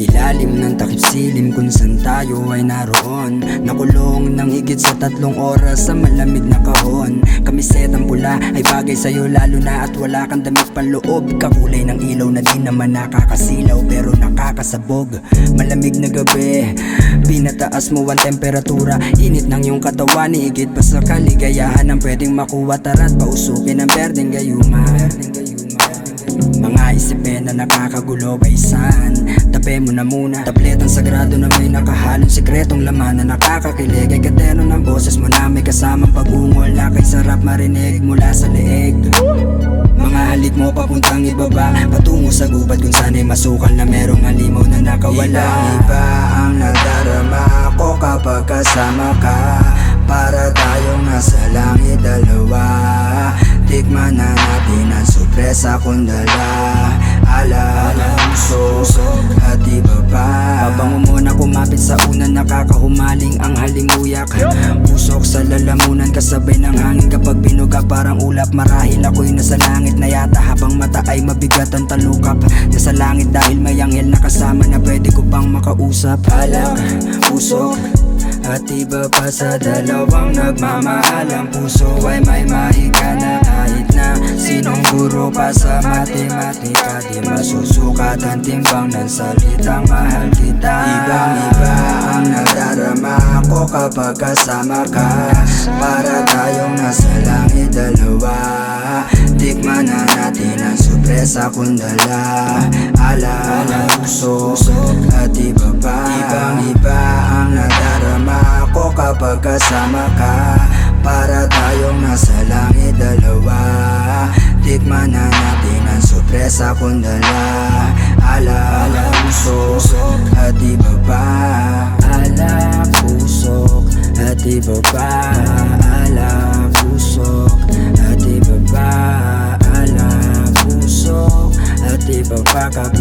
ilalim ng takip silim kung saan tayo ay naroon. Nakulong ng higit sa tatlong oras sa malamig na kahon. Kamisetang pula ay bagay sa'yo lalo na at wala kang damit panloob Kakulay ng ilaw na di naman nakakasilaw pero nakakasabog. Malamig na gabi, pinataas mo ang temperatura. Init ng iyong katawan, higit pa sa kaligayahan Ang pwedeng makuha. Tara't pausukin ang berdeng gayuma. mga isipin na nakakagulo ay saan? Tabi mo na muna Tabletang sagrado na may nakahalong sikretong laman Na nakakakilig. Ay katero ng boses mo na may kasamang pag-ungol Na kay sarap marinig mula sa leeg. Mga halik mo papuntang ibaba Patungo sa gubat kung sana'y masukal na merong halimaw na nakawala. Iba ang nadarama ko kapag kasama ka sorpresa kong dala Ala, puso, at iba pa. Pabango mo na kumapit sa una Nakakahumaling ang halimuyak. Pusok sa lalamunan kasabay ng hangin. Kapag binuga parang ulap. Marahil ako'y nasa langit na yata. Habang mata ay mabigat ang talukap. Nasa langit dahil may anghel na kasama Na pwede ko pang makausap. Alak, pusok at iba pa sa dalawang nagmamahal. Ang puso ay may mahiga na kahit na Sinong pa sa matematika? Di masusukat ang timbang ng salitang mahal kita. Ibang iba ang nadarama ko kapag kasama ka. Para tayong nasa langit dalawa. Tikman na natin ang sorpresa kung dala. Ala, ala, puso at iba pa. Ibang iba ang nadarama ko kapag kasama ka Na na Ala, ala puso At iba pa. Ala puso At iba pa. Ala puso At iba pa. Ala puso At iba pa. Kapag